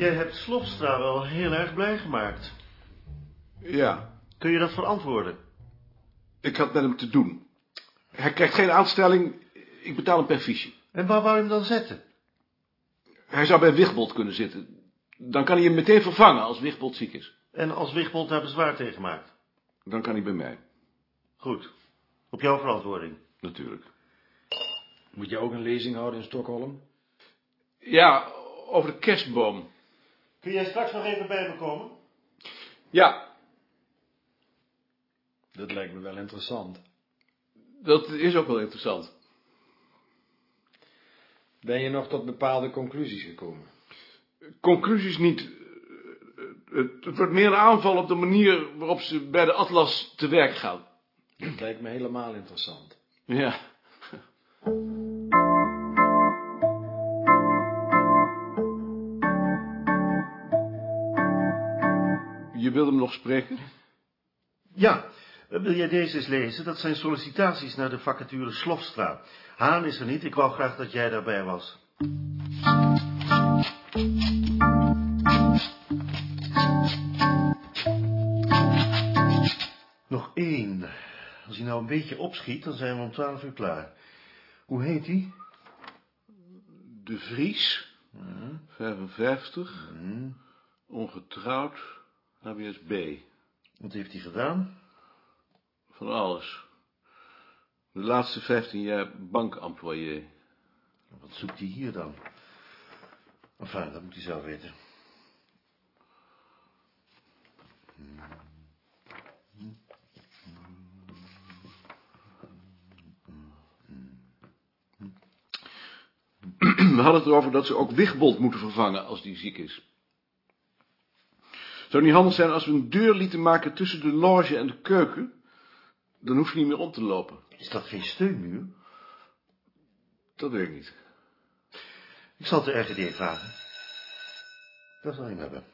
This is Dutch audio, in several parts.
Jij hebt Slofstra wel heel erg blij gemaakt. Ja, Kun je dat verantwoorden? ik had met hem te doen. Hij krijgt geen aanstelling, ik betaal hem per fiche. En waar wou je hem dan zetten? Hij zou bij Wigbold kunnen zitten. Dan kan hij hem meteen vervangen als Wigbold ziek is. En als Wigbold daar bezwaar tegen maakt? Dan kan hij bij mij, Goed. Op jouw verantwoording. natuurlijk. Moet je ook een lezing houden in Stockholm? Ja, over de kerstboom. Kun jij straks nog even bij me komen? Ja, Dat lijkt me wel interessant. dat is ook wel interessant. Ben je nog tot bepaalde conclusies gekomen? Conclusies niet. Het, het wordt meer een aanval op de manier waarop ze bij de Atlas te werk gaan. Dat lijkt me helemaal interessant. Ja. Je wilde hem nog spreken? Ja. Wil jij deze eens lezen? Dat zijn sollicitaties naar de vacature Slofstra. Haan is er niet. Ik wou graag dat jij daarbij was. Nog één. Als hij nou een beetje opschiet, dan zijn we om twaalf uur klaar. Hoe heet hij? De Vries, 55, ongetrouwd, HBSB. Wat heeft hij gedaan? Van alles. De laatste 15 jaar bankemployé. Wat zoekt hij hier dan? Enfin, dat moet hij zelf weten. We hadden het erover dat ze ook Wigbold moeten vervangen als die ziek is. Zou het niet handig zijn als we een deur lieten maken tussen de loge en de keuken? Dan hoef je niet meer om te lopen. Is dat geen steunmuur? Dat weet ik niet. Ik zal het de RGD vragen. Dat zal je hem hebben.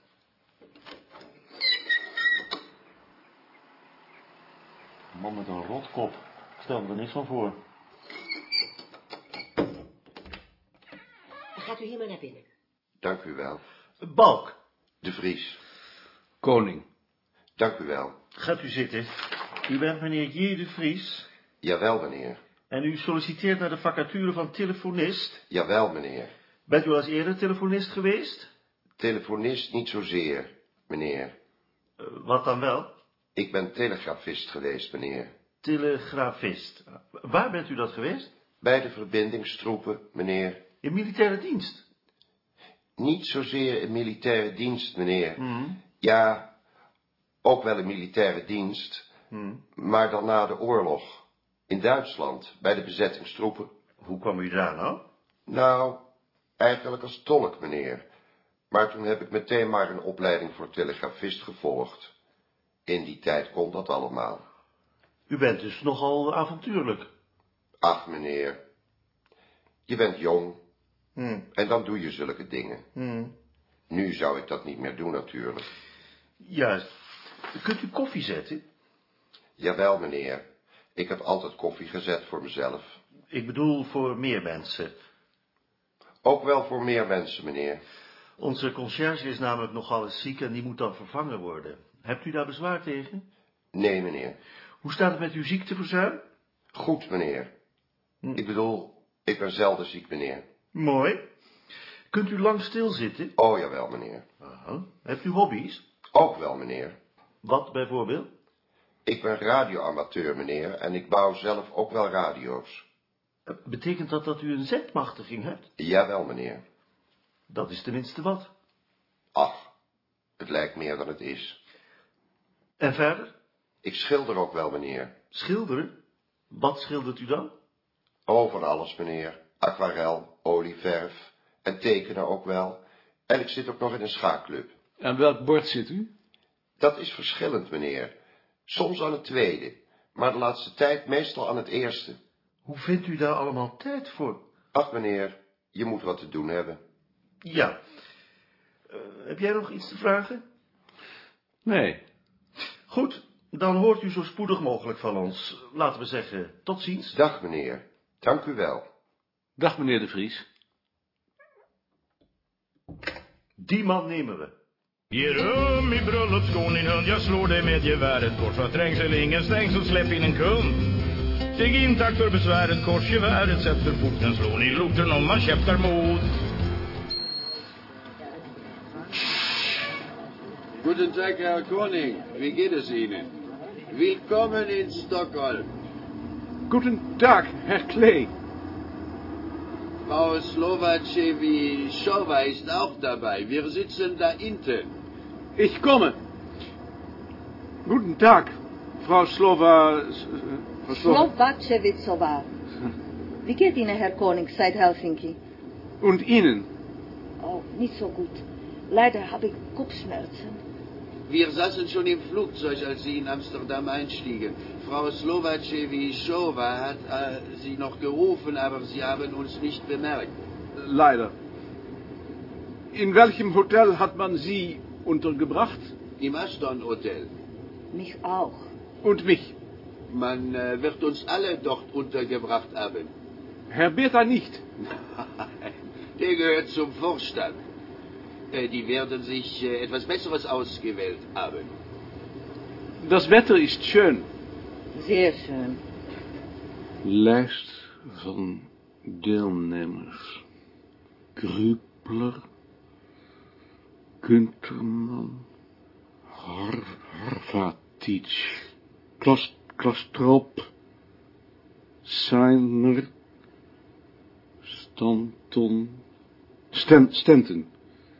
Een man met een rotkop. Ik stel me er niks van voor. Gaat u hier maar naar binnen. Dank u wel. Balk, De Vries. Koning. Dank u wel. gaat u zitten. U bent meneer J. de Vries. Jawel, meneer. En u solliciteert naar de vacature van telefonist. Jawel, meneer. Bent u al eens eerder telefonist geweest? Telefonist niet zozeer, meneer. Eh, wat dan wel? Ik ben telegrafist geweest, meneer. Telegrafist. Waar bent u dat geweest? Bij de verbindingstroepen, meneer. In militaire dienst. Niet zozeer in militaire dienst, meneer. Ja, ook wel in militaire dienst. Maar dan na de oorlog. In Duitsland, bij de bezettingstroepen. Hoe kwam u daar nou? Nou, eigenlijk als tolk, meneer. Maar toen heb ik meteen maar een opleiding voor telegrafist gevolgd. In die tijd kon dat allemaal. U bent dus nogal avontuurlijk. Ach, meneer. Je bent jong. Hm. En dan doe je zulke dingen. Hm. Nu zou ik dat niet meer doen, natuurlijk. Juist. Kunt u koffie zetten? Jawel, meneer. Ik heb altijd koffie gezet voor mezelf. Ik bedoel voor meer mensen. Ook wel voor meer mensen, meneer. Onze conciërge is namelijk nogal eens ziek en die moet dan vervangen worden. Hebt u daar bezwaar tegen? Nee, meneer. Hoe staat het met uw ziekteverzuim? Goed, meneer. Ik bedoel, ik ben zelden ziek, meneer. Mooi. Kunt u lang stilzitten? Oh, jawel, meneer. Aha. Hebt u hobby's? Ook wel, meneer. Wat bijvoorbeeld? Ik ben radioamateur, meneer, en ik bouw zelf ook wel radio's. Eh, Betekent dat dat u een zetmachtiging hebt? Jawel, meneer. Dat is tenminste wat. Ach, het lijkt meer dan het is. En verder? Ik schilder ook wel, meneer. Schilderen? Wat schildert u dan? Over alles, meneer. Aquarel, olieverf en tekenen ook wel. En ik zit ook nog in een schaakclub. Aan welk bord zit u? Dat is verschillend, meneer. Soms aan het tweede, maar de laatste tijd meestal aan het eerste. Hoe vindt u daar allemaal tijd voor? Ach, meneer, je moet wat te doen hebben. Ja. Eh, heb jij nog iets te vragen? Nee. Goed, dan hoort u zo spoedig mogelijk van ons. Laten we zeggen, tot ziens. Dag, meneer. Dank u wel. Dag, meneer de Vries. Die man nemen we. Ge rum i bröllopsgården din hund, jag slår dig med geväret kors för trängsel ingen stängs och släpp in en kund. Stig in, tack för besväret, kors geväret, sätt för porten, slår ni lorten om man käftar mod. Guten Tag, Herr Koning. Wie geht es Ihnen? Willkommen in Stockholm. Guten Tag, Herr Klee. Frau Slovacevichova ist auch dabei. Wir sitzen da hinten. Ich komme. Guten Tag, Frau Slova... Frau Slova... Wie geht Ihnen, Herr Koning, seit Helsinki? Und Ihnen? Oh, nicht so gut. Leider habe ich Kopfschmerzen. Wir saßen schon im Flugzeug, als Sie in Amsterdam einstiegen. Frau Slovacevichova hat äh, Sie noch gerufen, aber Sie haben uns nicht bemerkt. Leider. In welchem Hotel hat man Sie untergebracht? Im Aston Hotel. Mich auch. Und mich? Man äh, wird uns alle dort untergebracht haben. Herr Bertha nicht. Der gehört zum Vorstand. Äh, die werden sich äh, etwas Besseres ausgewählt haben. Das Wetter ist schön. Zeer schön. Lijst van deelnemers. Grupler, Kunterman, Har Harvatic, Klas Klastrop, Seiner, Stanton, Sten Stenton,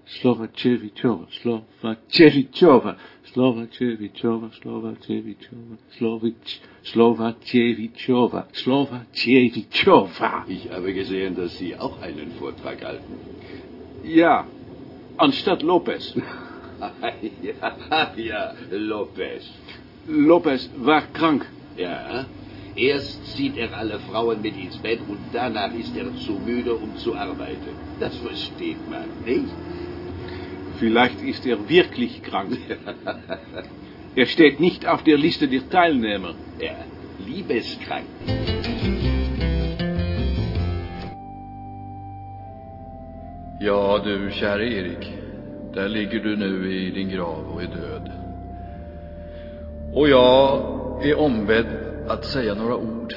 Slovacevichova, Slovacevichova, Slovacevichova, Slovacevichova, Slovic, Slovacevichova, Slovacevichova. Ich habe gesehen, dass Sie auch einen Vortrag halten. Ja, anstatt Lopez. ja, ja, Lopez. Lopez war krank. Ja, erst zieht er alle Frauen mit ins Bett und danach ist er zu müde, um zu arbeiten. Das versteht man nicht. Vielleicht ist er wirklich krank. er steht nicht auf der Liste der Teilnehmer. Ja, liebeskrank. Ja du, käre Erik. Där ligger du nu i din grav och är död. Och jag är ombedd att säga några ord.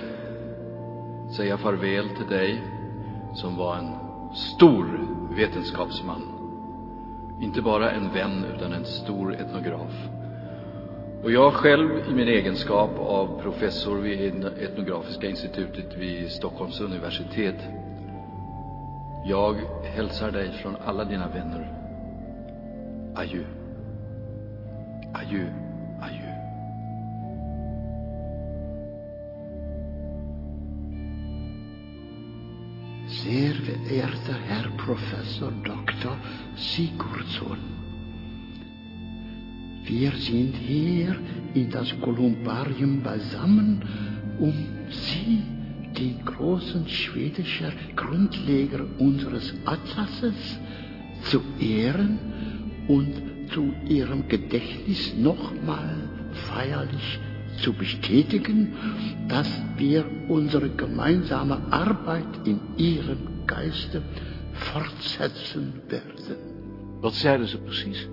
Säga farväl till dig som var en stor vetenskapsman. Inte bara en vän utan en stor etnograf. Och jag själv i min egenskap av professor vid Etnografiska institutet vid Stockholms universitet. Jag hälsar dig från alla dina vänner. Adjö. Adjö, adjö. Sehr verehrter Herr Professor Dr. Sigurdsson, wir sind hier in das Kolumbarium beisammen, um Sie, den großen schwedischen Grundleger unseres Atlases, zu ehren und zu Ihrem Gedächtnis nochmal feierlich zu bestätigen, dass wir unsere gemeinsame Arbeit in Ihrem Geiste fortsetzen werden. Wat zeiden ze precies?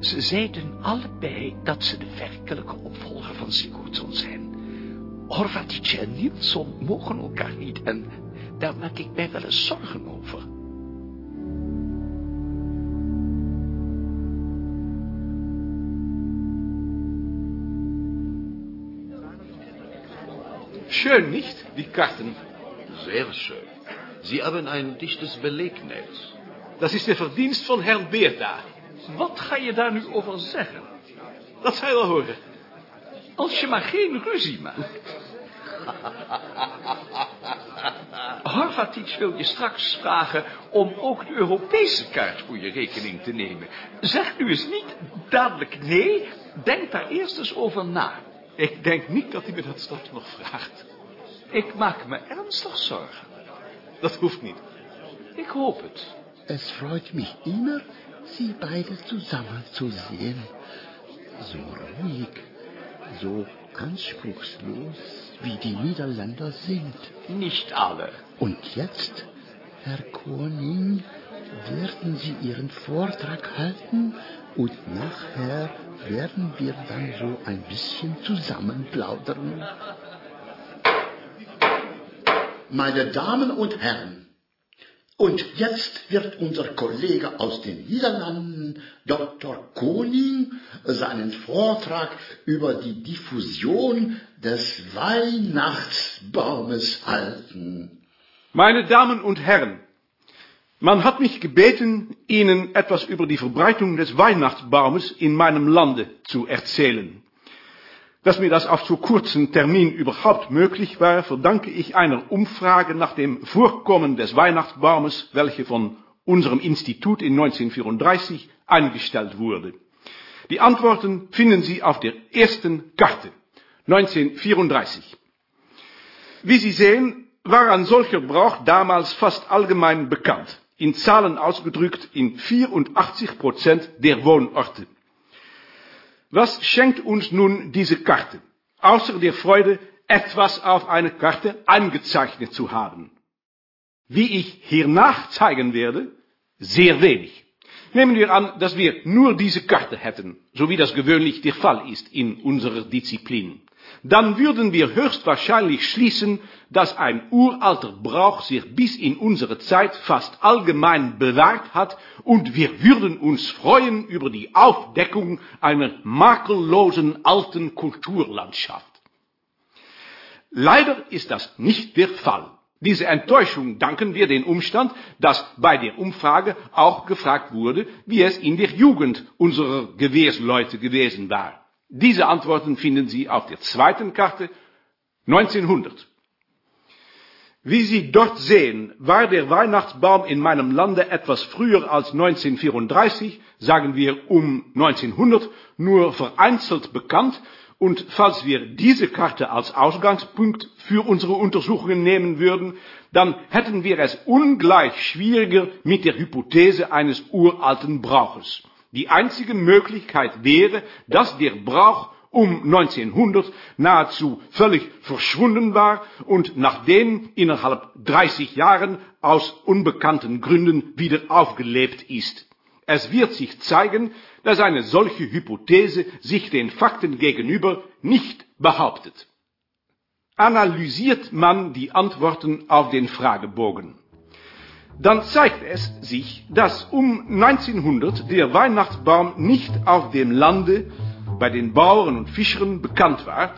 Ze zeiden allebei dat ze de werkelijke opvolger van Sigurdsson zijn. Horvatic en Nilsson mogen elkaar niet en daar maak ik mij wel eens zorgen over. Schön, nicht? Die Karten. Sehr schön. Sie haben ein dichtes Belegnetz. Dat is de verdienst van Herr Beerta. Wat ga je daar nu over zeggen? Dat zal je wel horen. Als je maar geen ruzie maakt. Horvatic wil je straks vragen om ook de Europese kaart voor je rekening te nemen. Zeg nu eens niet dadelijk nee. Denk daar eerst eens over na. Ik denk niet dat hij me dat straks nog vraagt. Ik maak me ernstig zorgen. Dat hoeft niet. Ik hoop het. Es freut mich immer, Sie beide zusammen zu sehen. So ruhig, so anspruchslos, wie die Niederländer sind. Nicht alle. Und jetzt Herr Koning, werden Sie Ihren Vortrag halten und nachher werden wir dann so ein bisschen zusammen plaudern. Meine Damen und Herren, und jetzt wird unser Kollege aus den Niederlanden, Dr. Koning, seinen Vortrag über die Diffusion des Weihnachtsbaumes halten. Meine Damen und Herren, man hat mich gebeten, Ihnen etwas über die Verbreitung des Weihnachtsbaumes in meinem Lande zu erzählen. Dass mir das auf so kurzen Termin überhaupt möglich war, verdanke ich einer Umfrage nach dem Vorkommen des Weihnachtsbaumes, welche von unserem Institut in 1934 eingestellt wurde. Die Antworten finden Sie auf der ersten Karte, 1934. Wie Sie sehen, war ein solcher Brauch damals fast allgemein bekannt, in Zahlen ausgedrückt in 84 Prozent der Wohnorte. Was schenkt uns nun diese Karte? Außer der Freude, etwas auf eine Karte eingezeichnet zu haben. Wie ich hiernach zeigen werde, sehr wenig. Nehmen wir an, dass wir nur diese Karte hätten, so wie das gewöhnlich der Fall ist in unserer Disziplin dann würden wir höchstwahrscheinlich schließen, dass ein uralter Brauch sich bis in unsere Zeit fast allgemein bewahrt hat und wir würden uns freuen über die Aufdeckung einer makellosen alten Kulturlandschaft. Leider ist das nicht der Fall. Diese Enttäuschung danken wir dem Umstand, dass bei der Umfrage auch gefragt wurde, wie es in der Jugend unserer Gewehrsleute gewesen war. Diese Antworten finden Sie auf der zweiten Karte 1900. Wie Sie dort sehen, war der Weihnachtsbaum in meinem Lande etwas früher als 1934, sagen wir um 1900, nur vereinzelt bekannt und falls wir diese Karte als Ausgangspunkt für unsere Untersuchungen nehmen würden, dann hätten wir es ungleich schwieriger mit der Hypothese eines uralten Brauches. Die einzige Möglichkeit wäre, dass der Brauch um 1900 nahezu völlig verschwunden war und nachdem innerhalb 30 Jahren aus unbekannten Gründen wieder aufgelebt ist. Es wird sich zeigen, dass eine solche Hypothese sich den Fakten gegenüber nicht behauptet. Analysiert man die Antworten auf den Fragebogen dann zeigt es sich, dass um 1900 der Weihnachtsbaum nicht auf dem Lande bei den Bauern und Fischern bekannt war,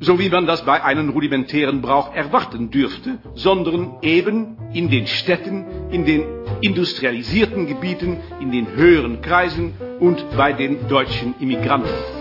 so wie man das bei einem rudimentären Brauch erwarten dürfte, sondern eben in den Städten, in den industrialisierten Gebieten, in den höheren Kreisen und bei den deutschen Immigranten.